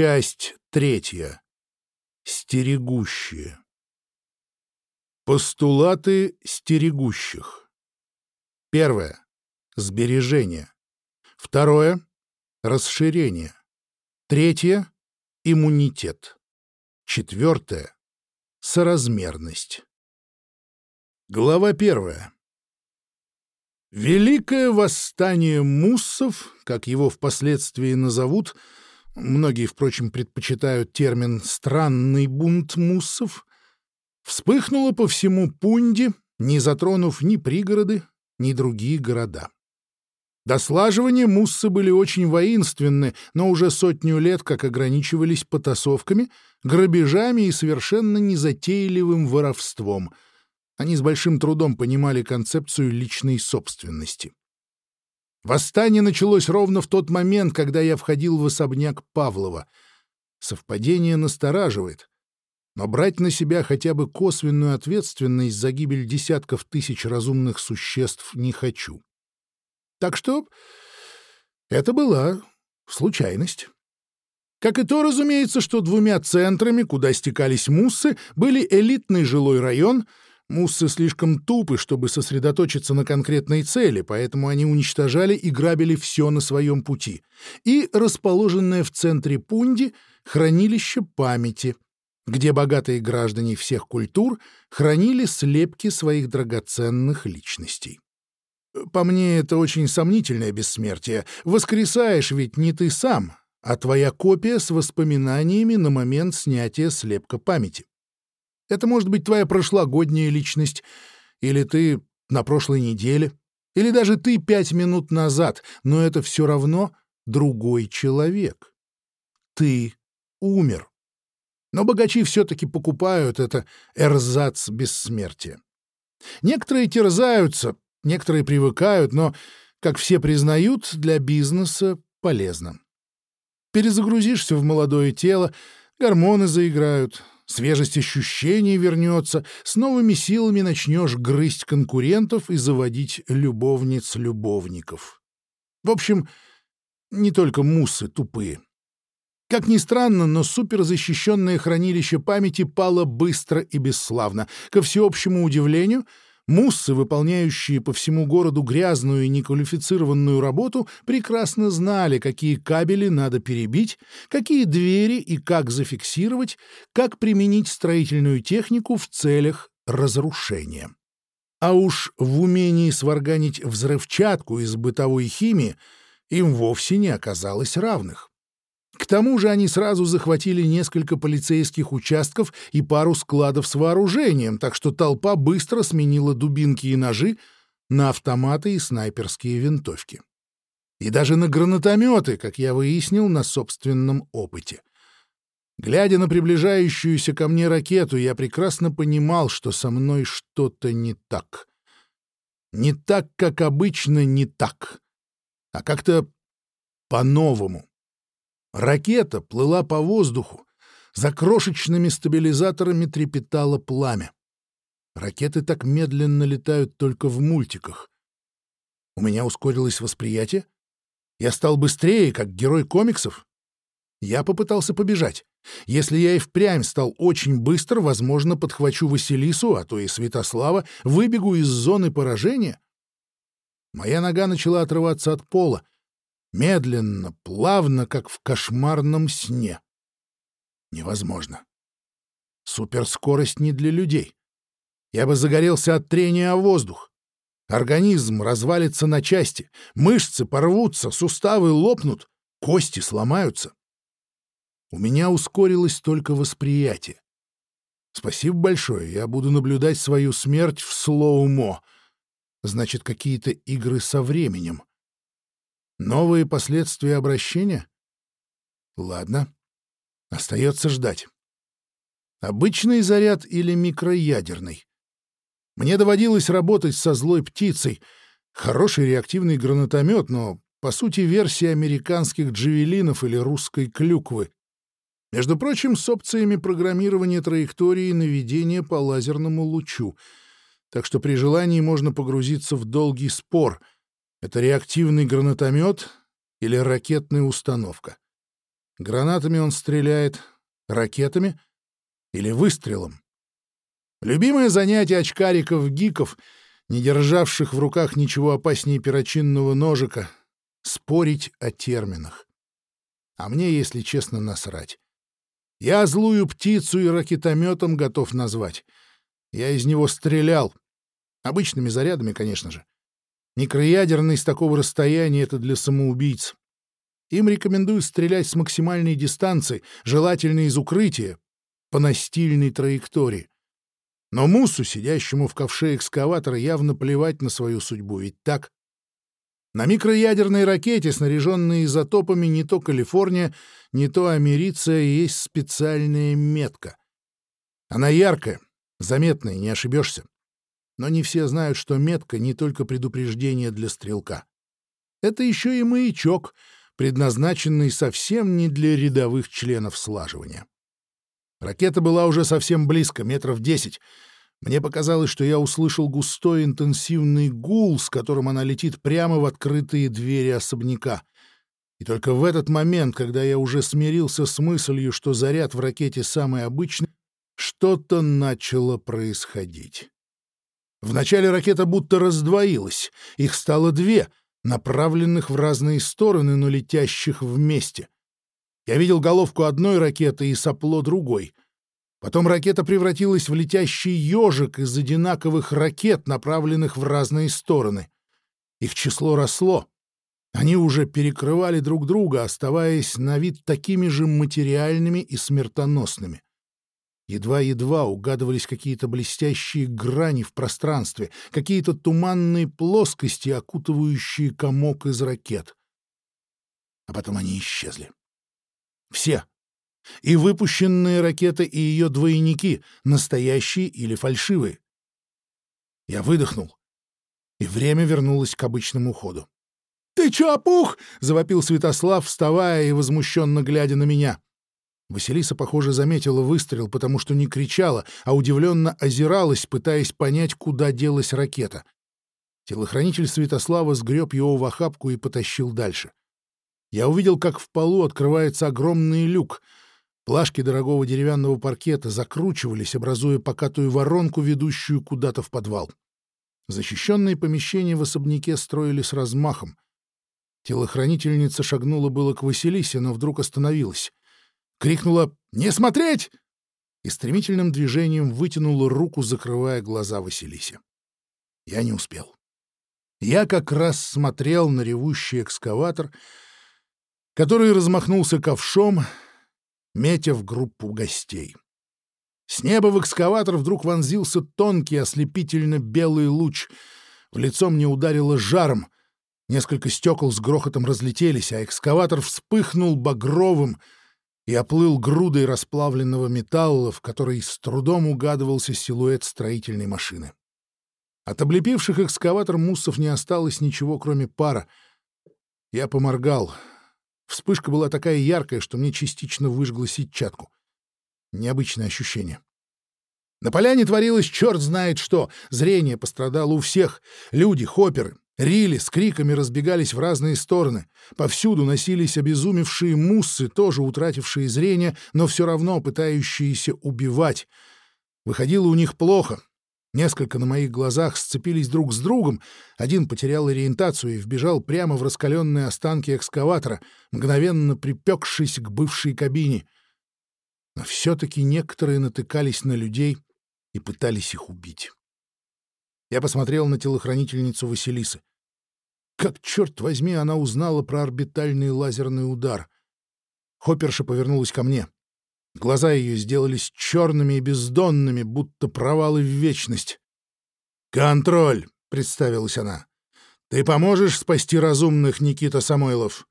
Часть третья. Стерегущие. Постулаты стерегущих. Первое. Сбережение. Второе. Расширение. Третье. Иммунитет. Четвертое. Соразмерность. Глава первая. Великое восстание муссов, как его впоследствии назовут, многие, впрочем, предпочитают термин «странный бунт муссов», вспыхнуло по всему Пунде, не затронув ни пригороды, ни другие города. До слаживания муссы были очень воинственны, но уже сотню лет как ограничивались потасовками, грабежами и совершенно незатейливым воровством — они с большим трудом понимали концепцию личной собственности. Восстание началось ровно в тот момент, когда я входил в особняк Павлова. Совпадение настораживает. Но брать на себя хотя бы косвенную ответственность за гибель десятков тысяч разумных существ не хочу. Так что это была случайность. Как и то, разумеется, что двумя центрами, куда стекались муссы, были элитный жилой район — Муссы слишком тупы, чтобы сосредоточиться на конкретной цели, поэтому они уничтожали и грабили все на своем пути. И расположенное в центре Пунди хранилище памяти, где богатые граждане всех культур хранили слепки своих драгоценных личностей. По мне, это очень сомнительное бессмертие. Воскресаешь ведь не ты сам, а твоя копия с воспоминаниями на момент снятия слепка памяти. Это может быть твоя прошлогодняя личность, или ты на прошлой неделе, или даже ты пять минут назад, но это все равно другой человек. Ты умер. Но богачи все-таки покупают это эрзац бессмертия. Некоторые терзаются, некоторые привыкают, но, как все признают, для бизнеса полезно. Перезагрузишься в молодое тело, гормоны заиграют, свежесть ощущений вернется, с новыми силами начнешь грызть конкурентов и заводить любовниц-любовников. В общем, не только муссы тупые. Как ни странно, но суперзащищенное хранилище памяти пало быстро и бесславно. Ко всеобщему удивлению — Муссы, выполняющие по всему городу грязную и неквалифицированную работу, прекрасно знали, какие кабели надо перебить, какие двери и как зафиксировать, как применить строительную технику в целях разрушения. А уж в умении сварганить взрывчатку из бытовой химии им вовсе не оказалось равных. К тому же они сразу захватили несколько полицейских участков и пару складов с вооружением, так что толпа быстро сменила дубинки и ножи на автоматы и снайперские винтовки. И даже на гранатометы, как я выяснил на собственном опыте. Глядя на приближающуюся ко мне ракету, я прекрасно понимал, что со мной что-то не так. Не так, как обычно, не так, а как-то по-новому. Ракета плыла по воздуху, за крошечными стабилизаторами трепетало пламя. Ракеты так медленно летают только в мультиках. У меня ускорилось восприятие. Я стал быстрее, как герой комиксов. Я попытался побежать. Если я и впрямь стал очень быстро, возможно, подхвачу Василису, а то и Святослава, выбегу из зоны поражения. Моя нога начала отрываться от пола. Медленно, плавно, как в кошмарном сне. Невозможно. Суперскорость не для людей. Я бы загорелся от трения о воздух. Организм развалится на части, мышцы порвутся, суставы лопнут, кости сломаются. У меня ускорилось только восприятие. Спасибо большое, я буду наблюдать свою смерть в слоумо. Значит, какие-то игры со временем. Новые последствия обращения? Ладно. Остается ждать. Обычный заряд или микроядерный? Мне доводилось работать со злой птицей. Хороший реактивный гранатомет, но, по сути, версия американских джавелинов или русской клюквы. Между прочим, с опциями программирования траектории наведения по лазерному лучу. Так что при желании можно погрузиться в долгий спор — это реактивный гранатомет или ракетная установка? Гранатами он стреляет, ракетами или выстрелом. Любимое занятие очкариков-гиков, не державших в руках ничего опаснее перочинного ножика — спорить о терминах. А мне, если честно, насрать. Я злую птицу и ракетометом готов назвать. Я из него стрелял. Обычными зарядами, конечно же. Микроядерный с такого расстояния — это для самоубийц. Им рекомендую стрелять с максимальной дистанции, желательно из укрытия, по настильной траектории. Но Мусу, сидящему в ковше экскаватора, явно плевать на свою судьбу, ведь так? На микроядерной ракете, снаряженной изотопами не то Калифорния, не то Америция, есть специальная метка. Она яркая, заметная, не ошибешься. Но не все знают, что метка — не только предупреждение для стрелка. Это еще и маячок, предназначенный совсем не для рядовых членов слаживания. Ракета была уже совсем близко, метров десять. Мне показалось, что я услышал густой интенсивный гул, с которым она летит прямо в открытые двери особняка. И только в этот момент, когда я уже смирился с мыслью, что заряд в ракете самый обычный, что-то начало происходить. Вначале ракета будто раздвоилась, их стало две, направленных в разные стороны, но летящих вместе. Я видел головку одной ракеты и сопло другой. Потом ракета превратилась в летящий ежик из одинаковых ракет, направленных в разные стороны. Их число росло. Они уже перекрывали друг друга, оставаясь на вид такими же материальными и смертоносными. Едва-едва угадывались какие-то блестящие грани в пространстве, какие-то туманные плоскости, окутывающие комок из ракет. А потом они исчезли. Все. И выпущенные ракеты, и ее двойники, настоящие или фальшивые. Я выдохнул, и время вернулось к обычному ходу. «Ты чё, опух?» — завопил Святослав, вставая и возмущенно глядя на меня. Василиса, похоже, заметила выстрел, потому что не кричала, а удивленно озиралась, пытаясь понять, куда делась ракета. Телохранитель Святослава сгреб его в охапку и потащил дальше. Я увидел, как в полу открывается огромный люк. Плашки дорогого деревянного паркета закручивались, образуя покатую воронку, ведущую куда-то в подвал. Защищенные помещения в особняке строили с размахом. Телохранительница шагнула было к Василисе, но вдруг остановилась крикнула «Не смотреть!» и стремительным движением вытянула руку, закрывая глаза Василисе. Я не успел. Я как раз смотрел на ревущий экскаватор, который размахнулся ковшом, метя в группу гостей. С неба в экскаватор вдруг вонзился тонкий, ослепительно белый луч. В лицо мне ударило жаром. Несколько стекол с грохотом разлетелись, а экскаватор вспыхнул багровым — и оплыл грудой расплавленного металла, в которой с трудом угадывался силуэт строительной машины. От облепивших экскаватор муссов не осталось ничего, кроме пара. Я поморгал. Вспышка была такая яркая, что мне частично выжгла сетчатку. Необычное ощущение. На поляне творилось черт знает что. Зрение пострадало у всех. Люди, хопперы, Рили с криками разбегались в разные стороны. Повсюду носились обезумевшие муссы, тоже утратившие зрение, но все равно пытающиеся убивать. Выходило у них плохо. Несколько на моих глазах сцепились друг с другом. Один потерял ориентацию и вбежал прямо в раскаленные останки экскаватора, мгновенно припекшись к бывшей кабине. Но все-таки некоторые натыкались на людей и пытались их убить. Я посмотрел на телохранительницу Василисы. Как, черт возьми, она узнала про орбитальный лазерный удар? Хопперша повернулась ко мне. Глаза ее сделались черными и бездонными, будто провалы в вечность. «Контроль!» — представилась она. «Ты поможешь спасти разумных, Никита Самойлов?»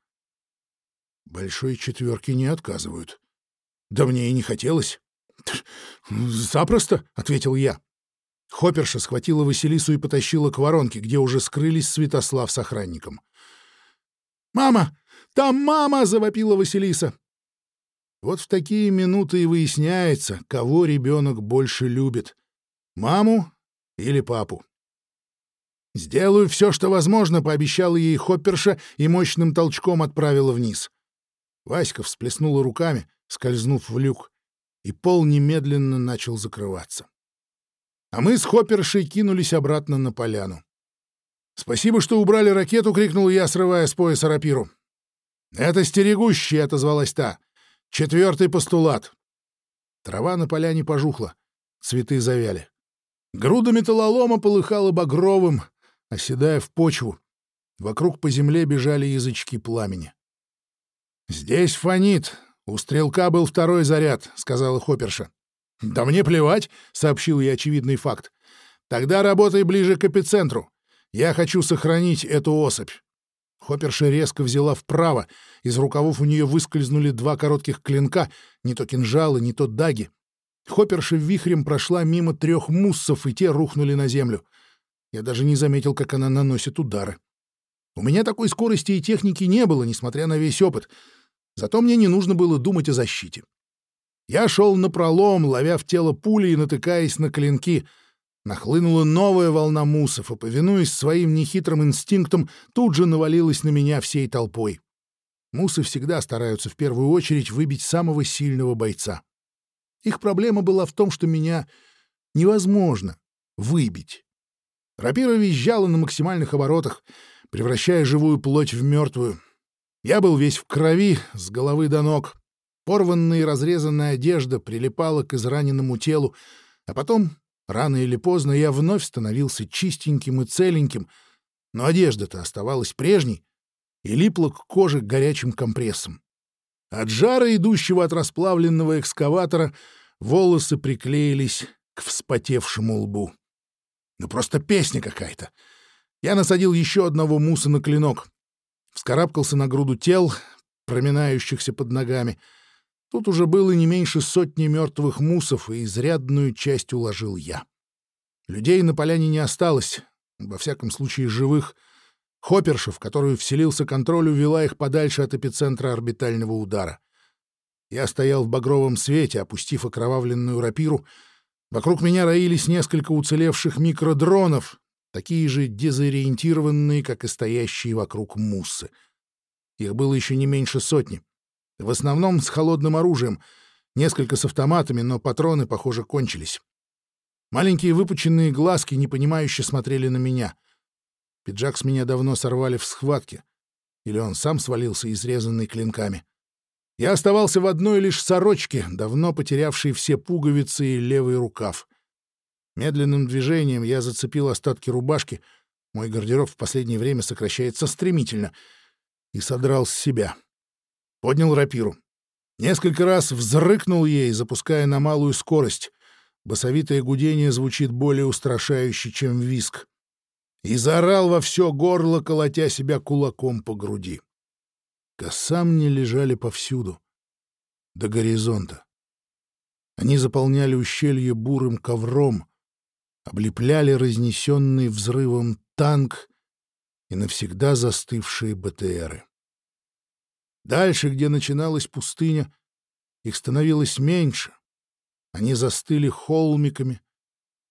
Большой четверки не отказывают. Да мне и не хотелось. «Запросто», — ответил я. Хопперша схватила Василису и потащила к воронке, где уже скрылись Святослав с охранником. «Мама! Там мама!» — завопила Василиса. Вот в такие минуты и выясняется, кого ребенок больше любит — маму или папу. «Сделаю все, что возможно», — пообещала ей Хопперша и мощным толчком отправила вниз. Васька всплеснула руками, скользнув в люк, и пол немедленно начал закрываться. А мы с Хоппершей кинулись обратно на поляну. «Спасибо, что убрали ракету!» — крикнул я, срывая с пояса рапиру. «Это стерегущий!» — отозвалась та. «Четвертый постулат!» Трава на поляне пожухла, цветы завяли. Груда металлолома полыхала багровым, оседая в почву. Вокруг по земле бежали язычки пламени. «Здесь фонит. У стрелка был второй заряд», — сказала Хопперша. «Да мне плевать», — сообщил я очевидный факт. «Тогда работай ближе к эпицентру. Я хочу сохранить эту особь». Хопперша резко взяла вправо. Из рукавов у нее выскользнули два коротких клинка, не то кинжалы, не то даги. Хопперша вихрем прошла мимо трех муссов, и те рухнули на землю. Я даже не заметил, как она наносит удары. У меня такой скорости и техники не было, несмотря на весь опыт. Зато мне не нужно было думать о защите. Я шел напролом, ловя в тело пули и натыкаясь на клинки — Нахлынула новая волна мусов, и, повинуясь своим нехитрым инстинктам, тут же навалилась на меня всей толпой. Мусы всегда стараются в первую очередь выбить самого сильного бойца. Их проблема была в том, что меня невозможно выбить. Рапира визжала на максимальных оборотах, превращая живую плоть в мертвую. Я был весь в крови, с головы до ног. Порванная и разрезанная одежда прилипала к израненному телу, а потом Рано или поздно я вновь становился чистеньким и целеньким, но одежда-то оставалась прежней и липла к коже горячим компрессом. От жара, идущего от расплавленного экскаватора, волосы приклеились к вспотевшему лбу. Ну просто песня какая-то. Я насадил еще одного муса на клинок, вскарабкался на груду тел, проминающихся под ногами — Тут уже было не меньше сотни мертвых мусов, и изрядную часть уложил я. Людей на поляне не осталось, во всяком случае живых. Хопперша, в которую вселился контроль, увела их подальше от эпицентра орбитального удара. Я стоял в багровом свете, опустив окровавленную рапиру. Вокруг меня роились несколько уцелевших микродронов, такие же дезориентированные, как и стоящие вокруг муссы. Их было еще не меньше сотни. В основном с холодным оружием, несколько с автоматами, но патроны, похоже, кончились. Маленькие выпученные глазки непонимающе смотрели на меня. Пиджак с меня давно сорвали в схватке. Или он сам свалился, изрезанный клинками. Я оставался в одной лишь сорочке, давно потерявшей все пуговицы и левый рукав. Медленным движением я зацепил остатки рубашки, мой гардероб в последнее время сокращается стремительно, и содрал с себя поднял рапиру. Несколько раз взрыкнул ей, запуская на малую скорость. Басовитое гудение звучит более устрашающе, чем виск. И заорал во все горло, колотя себя кулаком по груди. Косамни лежали повсюду, до горизонта. Они заполняли ущелье бурым ковром, облепляли разнесенный взрывом танк и навсегда застывшие БТРы. Дальше, где начиналась пустыня, их становилось меньше. Они застыли холмиками,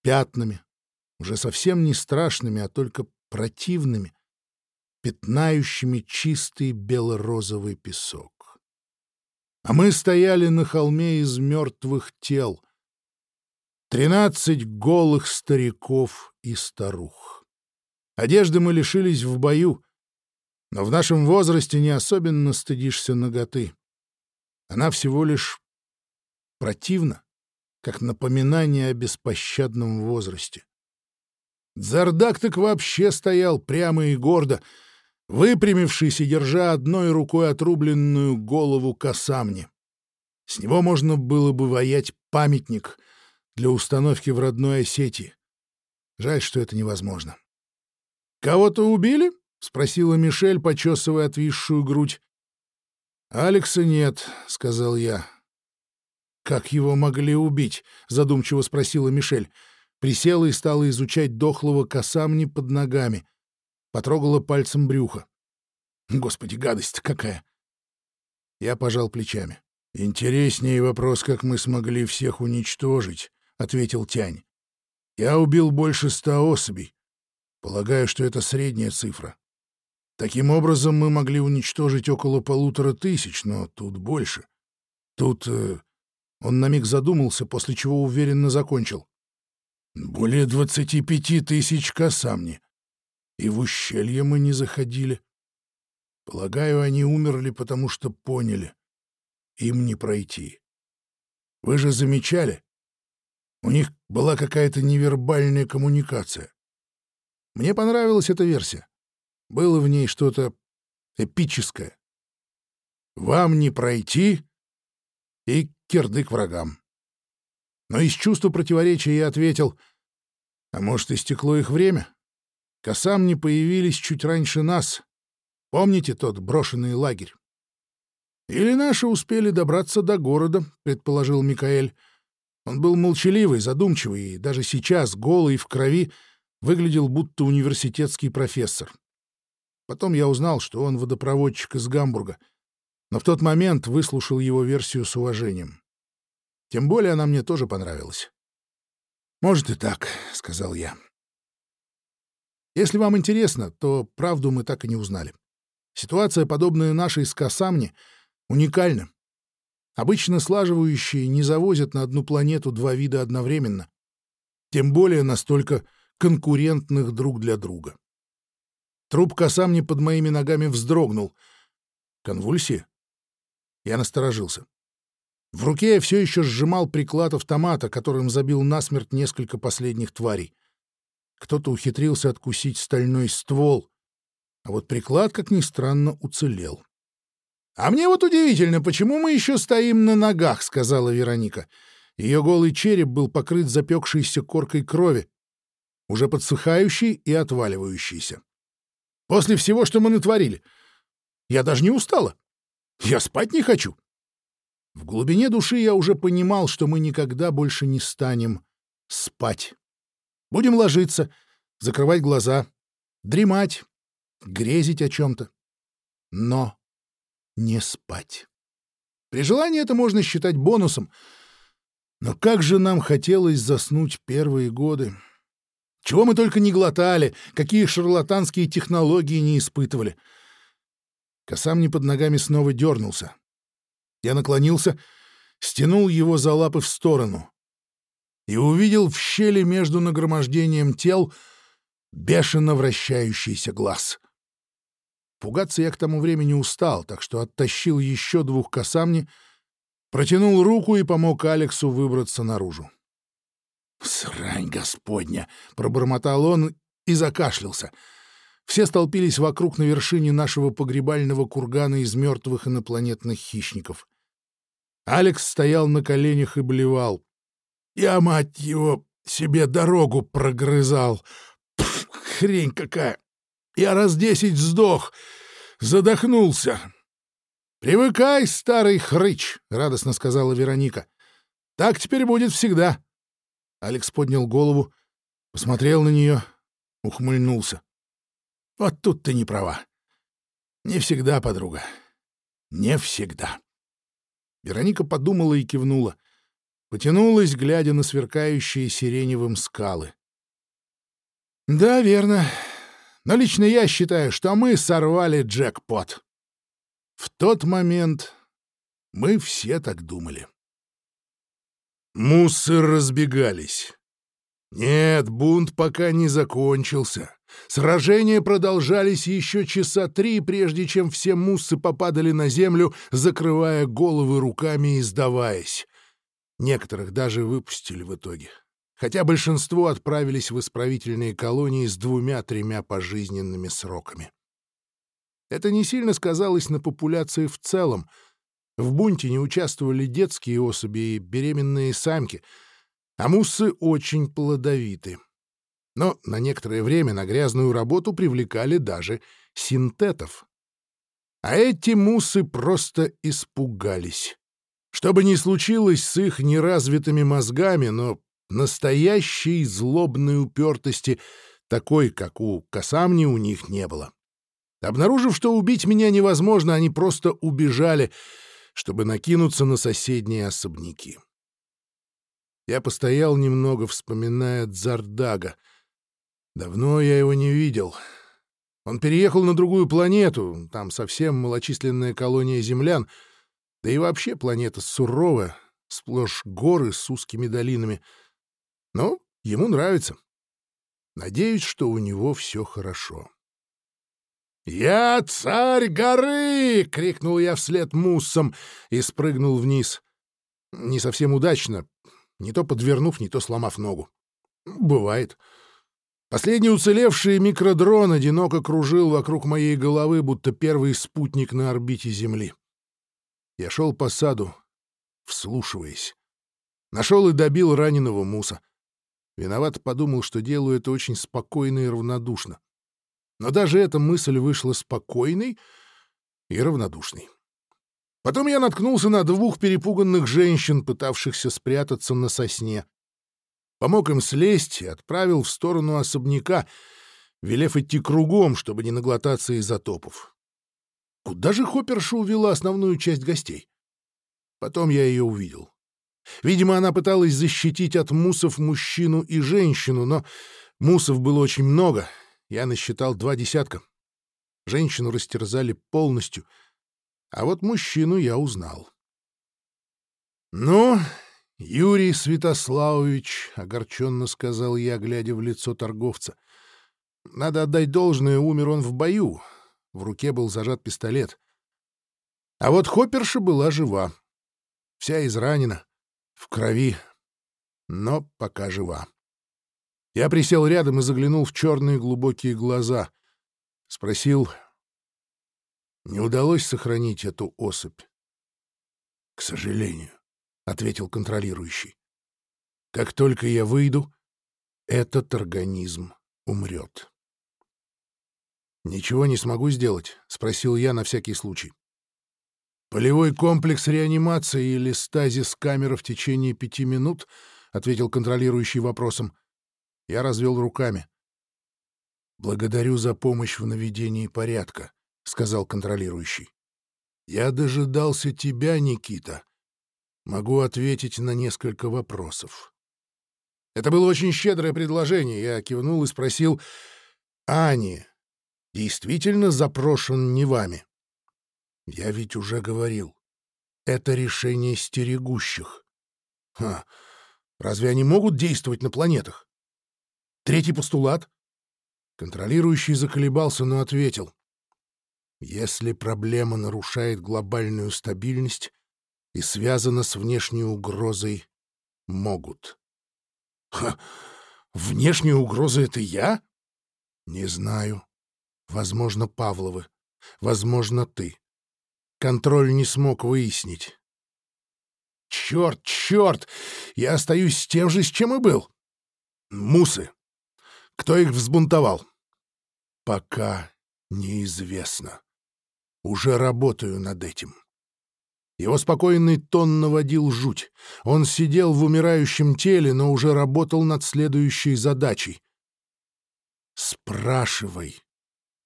пятнами, уже совсем не страшными, а только противными, пятнающими чистый бело-розовый песок. А мы стояли на холме из мертвых тел. Тринадцать голых стариков и старух. Одежды мы лишились в бою, но в нашем возрасте не особенно стыдишься ноготы. Она всего лишь противна, как напоминание о беспощадном возрасте. Дзардак так вообще стоял прямо и гордо, выпрямившись и держа одной рукой отрубленную голову косамни. С него можно было бы воять памятник для установки в родной Осетии. Жаль, что это невозможно. «Кого-то убили?» — спросила Мишель, почесывая отвисшую грудь. «Алекса нет», — сказал я. «Как его могли убить?» — задумчиво спросила Мишель. Присела и стала изучать дохлого косамни под ногами. Потрогала пальцем брюха. «Господи, гадость какая!» Я пожал плечами. «Интереснее вопрос, как мы смогли всех уничтожить», — ответил Тянь. «Я убил больше ста особей. Полагаю, что это средняя цифра. Таким образом, мы могли уничтожить около полутора тысяч, но тут больше. Тут э, он на миг задумался, после чего уверенно закончил. Более двадцати пяти тысяч косамни. И в ущелье мы не заходили. Полагаю, они умерли, потому что поняли. Им не пройти. Вы же замечали? У них была какая-то невербальная коммуникация. Мне понравилась эта версия. Было в ней что-то эпическое. Вам не пройти и кирдык врагам. Но из чувства противоречия я ответил, а может, истекло их время? Косам не появились чуть раньше нас. Помните тот брошенный лагерь? Или наши успели добраться до города, предположил Микаэль. Он был молчаливый, задумчивый, и даже сейчас, голый в крови, выглядел будто университетский профессор. Потом я узнал, что он водопроводчик из Гамбурга, но в тот момент выслушал его версию с уважением. Тем более она мне тоже понравилась. «Может и так», — сказал я. Если вам интересно, то правду мы так и не узнали. Ситуация, подобная нашей с Касамни, уникальна. Обычно слаживающие не завозят на одну планету два вида одновременно, тем более настолько конкурентных друг для друга. Труп Касамни под моими ногами вздрогнул. Конвульсия? Я насторожился. В руке я все еще сжимал приклад автомата, которым забил насмерть несколько последних тварей. Кто-то ухитрился откусить стальной ствол, а вот приклад, как ни странно, уцелел. «А мне вот удивительно, почему мы еще стоим на ногах», — сказала Вероника. Ее голый череп был покрыт запекшейся коркой крови, уже подсыхающей и отваливающейся. «После всего, что мы натворили. Я даже не устала. Я спать не хочу». В глубине души я уже понимал, что мы никогда больше не станем спать. Будем ложиться, закрывать глаза, дремать, грезить о чем-то. Но не спать. При желании это можно считать бонусом. Но как же нам хотелось заснуть первые годы. Чего мы только не глотали, какие шарлатанские технологии не испытывали. Косам не под ногами снова дернулся. Я наклонился, стянул его за лапы в сторону и увидел в щели между нагромождением тел бешено вращающийся глаз. Пугаться я к тому времени устал, так что оттащил еще двух косамни, протянул руку и помог Алексу выбраться наружу. «Срань господня!» — пробормотал он и закашлялся. Все столпились вокруг на вершине нашего погребального кургана из мертвых инопланетных хищников. Алекс стоял на коленях и блевал. «Я, мать его, себе дорогу прогрызал. Пф, хрень какая! Я раз десять сдох, задохнулся!» «Привыкай, старый хрыч!» — радостно сказала Вероника. «Так теперь будет всегда!» Алекс поднял голову, посмотрел на нее, ухмыльнулся. «Вот тут ты не права. Не всегда, подруга. Не всегда». Вероника подумала и кивнула. Потянулась, глядя на сверкающие сиреневым скалы. «Да, верно. Но лично я считаю, что мы сорвали джекпот. В тот момент мы все так думали». Муссы разбегались. Нет, бунт пока не закончился. Сражения продолжались еще часа три, прежде чем все муссы попадали на землю, закрывая головы руками и сдаваясь. Некоторых даже выпустили в итоге. Хотя большинство отправились в исправительные колонии с двумя-тремя пожизненными сроками. Это не сильно сказалось на популяции в целом. В бунте не участвовали детские особи и беременные самки, а муссы очень плодовиты. Но на некоторое время на грязную работу привлекали даже синтетов. А эти мусы просто испугались. Что бы ни случилось с их неразвитыми мозгами, но настоящей злобной упертости, такой, как у Касамни, у них не было. Обнаружив, что убить меня невозможно, они просто убежали, чтобы накинуться на соседние особняки. Я постоял немного, вспоминая Дзардага — Давно я его не видел. Он переехал на другую планету, там совсем малочисленная колония землян, да и вообще планета суровая, сплошь горы с узкими долинами. Но ему нравится. Надеюсь, что у него все хорошо. «Я царь горы!» — крикнул я вслед муссом и спрыгнул вниз. Не совсем удачно, не то подвернув, не то сломав ногу. Бывает. Последний уцелевший микродрон одиноко кружил вокруг моей головы, будто первый спутник на орбите Земли. Я шел по саду, вслушиваясь. Нашел и добил раненого Муса. Виноват подумал, что делаю это очень спокойно и равнодушно. Но даже эта мысль вышла спокойной и равнодушной. Потом я наткнулся на двух перепуганных женщин, пытавшихся спрятаться на сосне. Помог им слезть и отправил в сторону особняка, велев идти кругом, чтобы не наглотаться изотопов. Куда же Хопперша увела основную часть гостей? Потом я ее увидел. Видимо, она пыталась защитить от мусов мужчину и женщину, но мусов было очень много — я насчитал два десятка. Женщину растерзали полностью, а вот мужчину я узнал. «Ну, Юрий Святославович», — огорченно сказал я, глядя в лицо торговца, — «надо отдать должное, умер он в бою. В руке был зажат пистолет. А вот Хопперша была жива. Вся изранена, в крови, но пока жива. Я присел рядом и заглянул в черные глубокие глаза. Спросил, не удалось сохранить эту особь? — К сожалению, — ответил контролирующий. — Как только я выйду, этот организм умрет. «Ничего не смогу сделать?» — спросил я на всякий случай. «Полевой комплекс реанимации или стазис камеры в течение пяти минут?» — ответил контролирующий вопросом. Я развел руками. «Благодарю за помощь в наведении порядка», — сказал контролирующий. «Я дожидался тебя, Никита. Могу ответить на несколько вопросов». Это было очень щедрое предложение. Я кивнул и спросил, «Ани, действительно запрошен не вами?» «Я ведь уже говорил. Это решение стерегущих». «Ха, разве они могут действовать на планетах?» Третий постулат. Контролирующий заколебался, но ответил. Если проблема нарушает глобальную стабильность и связана с внешней угрозой, могут. Ха, внешняя угроза — это я? Не знаю. Возможно, Павловы. Возможно, ты. Контроль не смог выяснить. Черт, черт! Я остаюсь с тем же, с чем и был. Мусы. Кто их взбунтовал? Пока неизвестно. Уже работаю над этим. Его спокойный тон наводил жуть. Он сидел в умирающем теле, но уже работал над следующей задачей. «Спрашивай».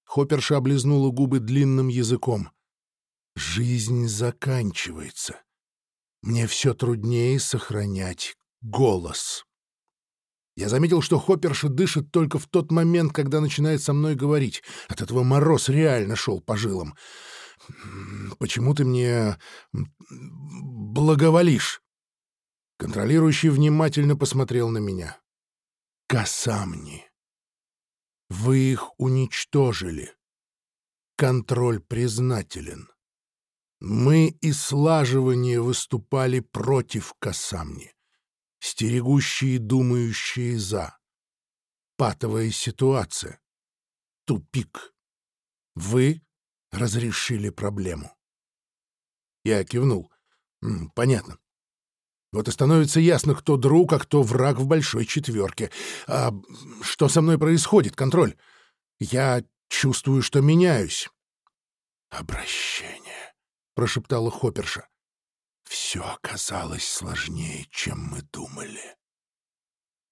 Хопперша облизнула губы длинным языком. «Жизнь заканчивается. Мне все труднее сохранять голос». Я заметил, что Хопперша дышит только в тот момент, когда начинает со мной говорить. От этого мороз реально шел по жилам. «Почему ты мне благоволишь?» Контролирующий внимательно посмотрел на меня. «Касамни. Вы их уничтожили. Контроль признателен. Мы и слаживание выступали против Касамни стерегущие думающие «за». Патовая ситуация. Тупик. Вы разрешили проблему. Я кивнул. Понятно. Вот и становится ясно, кто друг, а кто враг в большой четверке. А что со мной происходит, контроль? Я чувствую, что меняюсь. «Обращение», — прошептала Хопперша. Все оказалось сложнее, чем мы думали.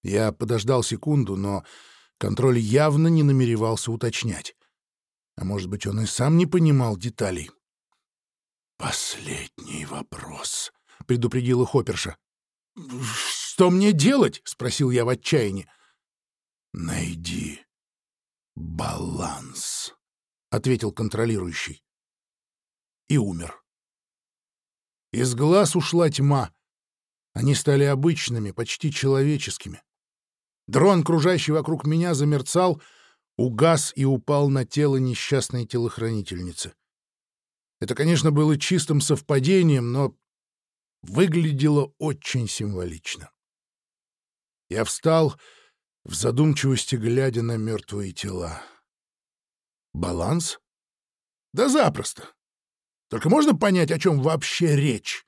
Я подождал секунду, но контроль явно не намеревался уточнять. А может быть, он и сам не понимал деталей. «Последний вопрос», — предупредила Хопперша. «Что мне делать?» — спросил я в отчаянии. «Найди баланс», — ответил контролирующий. И умер. Из глаз ушла тьма. Они стали обычными, почти человеческими. Дрон, кружащий вокруг меня, замерцал, угас и упал на тело несчастной телохранительницы. Это, конечно, было чистым совпадением, но выглядело очень символично. Я встал, в задумчивости глядя на мертвые тела. Баланс? Да запросто. Только можно понять, о чем вообще речь?